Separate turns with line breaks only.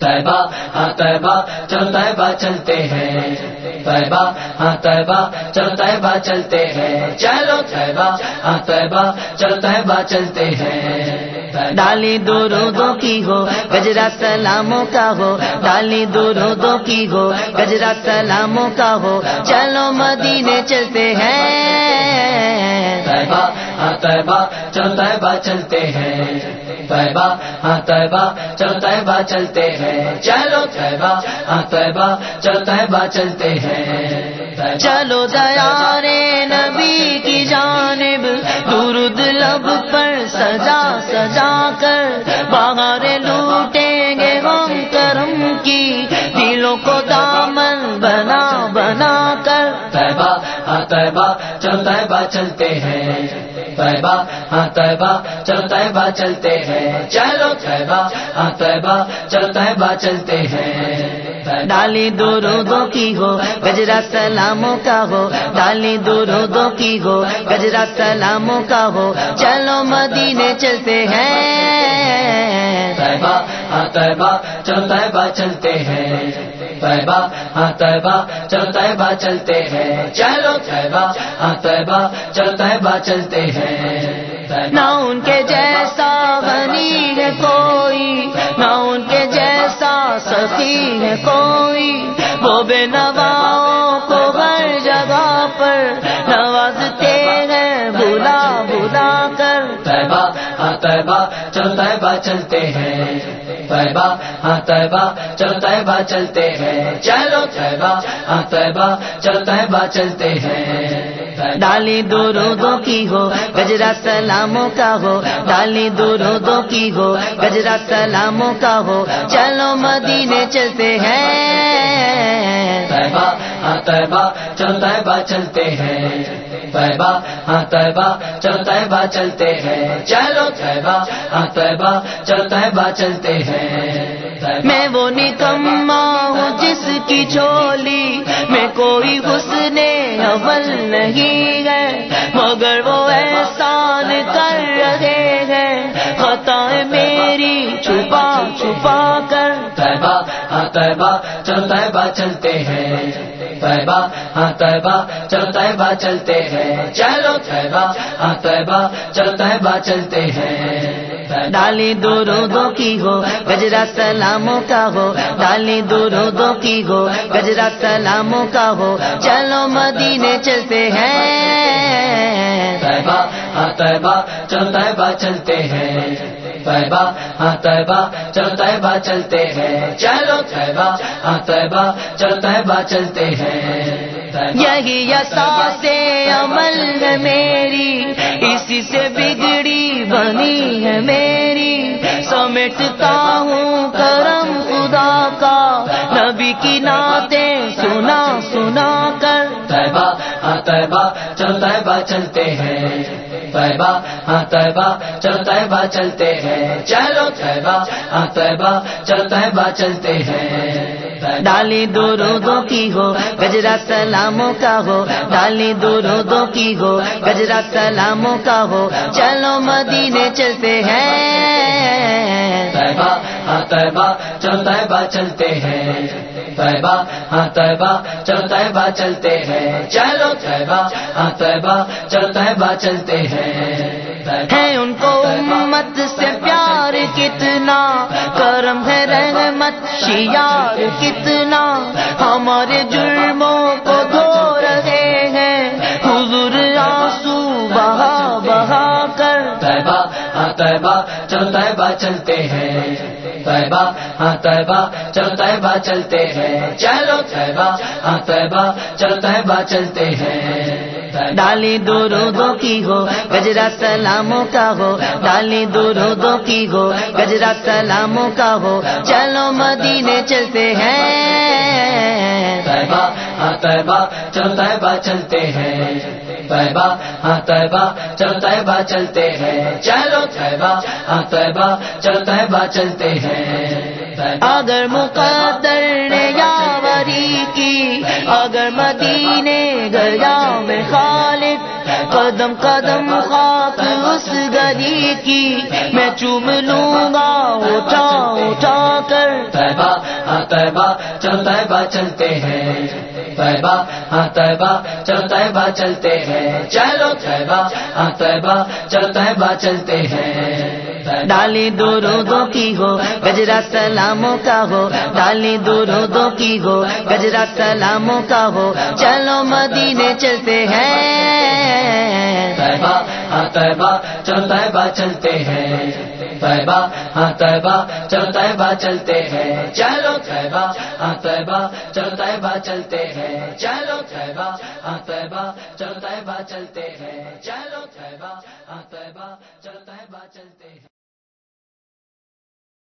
طیبہ ہاں طیبہ، چلو طیبہ چلتے ہیں۔ طیبہ ہاں طیبہ، چلو طیبہ چلتے ہیں۔ چلو طیبہ ہاں طیبہ، چلو طیبہ چلتے ہیں۔
ڈالی درودوں کی ہو، گجرا سلاموں کا ہو۔ ڈالی درودوں کی ہو، گجرا سلاموں کا ہو۔ چلو مدینے چلتے ہیں۔
طیبہ ہاں طیبہ چلو طیبہ چلتے ہیں۔ طیبہ ہاں طیبہ چلو طیبہ چلتے ہیں۔ چلو طیبہ ہاں طیبہ چلو طیبہ چلتے ہیں۔
چلو دیار نبی کی جانب درود لب پر سجا سجا کر۔ باہر لوٹیں گے ہم کرم کی دلوں کو دامن بنا بنا کر۔
طیبہ ہاں طیبہ چلو طیبہ چلتے ہیں۔ طیبہ ہاں طیبہ، چلو طیبہ چلتے ہیں۔ چلو طیبہ ہاں طیبہ، چلو طیبہ چلتے ہیں۔
ڈالی درودوں کی ہو گجرا سلاموں کا ہو ڈالی درودوں کی ہو گجرا سلاموں کا ہو۔ چلو مدینے چلتے ہیں۔
طیبہ ہاں چلو طیبہ چلتے ہیں۔ طیبہ ہاں طیبہ چلو طیبہ چلتے ہیں۔ چلو طیبہ ہاں طیبہ چلو طیبہ چلتے ہیں۔
نہ ان کے جیسا سخی ہے کوئی، وہ بے نواؤں کو ہر جگہ پر نوازتے ہیں بلا بلا کر۔
طیبہ ہاں طیبہ چلو طیبہ چلتے ہیں۔ طیبہ ہاں طیبہ چلو طیبہ چلتے ہیں۔ چلو طیبہ ہاں طیبہ چلو طیبہ چلتے ہیں۔
ڈالی درودوں کی ہو گجرا سلاموں کا ہو ڈالی درودوں کی ہو گجرا سلاموں کا ہو چلو مدینے چلتے ہیں۔
طیبہ ہاں چلتے ہیں۔ طیبہ ہاں طیبہ چلو طیبہ چلتے ہیں۔ چلو طیبہ ہاں طیبہ چلتے ہیں۔
میں وہ نکما کی چولی میں کوئی حسن اول نہیں ہے، مگر وہ احسان کر رہے ہیں۔ خطائیں میری چھپا چھپا کر۔
طیبہ ہاں طیبہ، چلو طیبہ چلتے ہیں۔ طیبہ ہاں طیبہ، چلو طیبہ چلتے ہیں۔ چلو طیبہ ہاں طیبہ، چلو طیبہ چلتے ہیں۔
ڈالی درودوں کی ہو، گجرا سلاموں کا ہو، ڈالی درودوں کی ہو، گجرا سلاموں کا ہو۔ چلو مدینے چلتے ہیں۔
طیبہ ہاں طیبہ، چلو طیبہ چلتے ہیں۔ طیبہ ہاں طیبہ، چلو طیبہ چلتے ہیں۔ چلو طیبہ ہاں طیبہ، چلو طیبہ چلتے ہیں۔
یہی یساس عمل ہے میری، اسی سے بگڑی بنی ہے میری۔ سمیٹتا ہوں کرم خدا کا، نبی کی نعتیں سنا سنا کر۔
طیبہ ہاں طیبہ طیبہ چلتے ہیں۔ طیبہ ہاں طیبہ چلو طیبہ چلتے ہیں۔ چلو طیبہ ہاں طیبہ چلو طیبہ چلتے ہیں۔
ڈالی درودوں کی ہو گجرا سلاموں کا ہو ڈالی درودوں کی ہو گجرا سلاموں کا ہو۔ چلو مدینے چلتے ہیں۔
طیبہ ہاں چلو طیبہ چلتے ہیں۔ طیبہ ہاں طیبہ چلو طیبہ چلتے ہیں۔ چلو طیبہ ہاں طیبہ چلو طیبہ چلتے ہیں۔
ہے ان کو امت رحمت شیار کتنا ہمارے جرموں کو دھو رہے ہیں۔ حضور آنسو بہا بہا کر۔
طیبہ ہاں طیبہ، چلو طیبہ چلتے ہیں۔ طیبہ ہاں طیبہ، چلو طیبہ چلتے ہیں۔ چلو طیبہ ہاں طیبہ، چلو طیبہ چلتے ہیں۔
ڈالی درودوں کی ہو گجرا سلاموں کا ہو ڈالی درودوں کی ہو گجرا سلاموں کا ہو۔ چلو مدینے چلتے ہیں۔
طیبہ ہاں طیبہ چلو طیبہ چلتے ہیں۔ طیبہ ہاں طیبہ چلو طیبہ چلتے ہیں۔ چلو طیبہ ہاں طیبہ چلو طیبہ چلتے ہیں۔
اگر مقدر نے یاوری کی اگر مدینے گیا میں خالق قدم قدم خاک اس گئے علی کی۔ میں چوم لوں گا اٹھا اٹھا کر۔
طیبہ ہاں طیبہ چلو طیبہ چلتے ہیں۔ طیبہ ہاں طیبہ چلو طیبہ چلتے ہیں۔ چلو طیبہ ہاں طیبہ چلو طیبہ چلتے ہیں۔
ڈالی درودوں کی ہو، گجرا سلاموں کا ہو، ڈالی درودوں کی ہو، گجرا سلاموں کا ہو۔ چلو مدینے چلتے ہیں۔
طیبہ ہاں طیبہ، چلو طیبہ چلتے ہیں۔ طیبہ ہاں طیبہ، چلو طیبہ چلتے ہیں۔ چلو طیبہ ہاں طیبہ، چلو طیبہ چلتے ہیں۔ چلو طیبہ ہاں طیبہ، چلو طیبہ چلتے ہیں۔ چلو طیبہ ہاں طیبہ، چلو طیبہ چلتے ہیں۔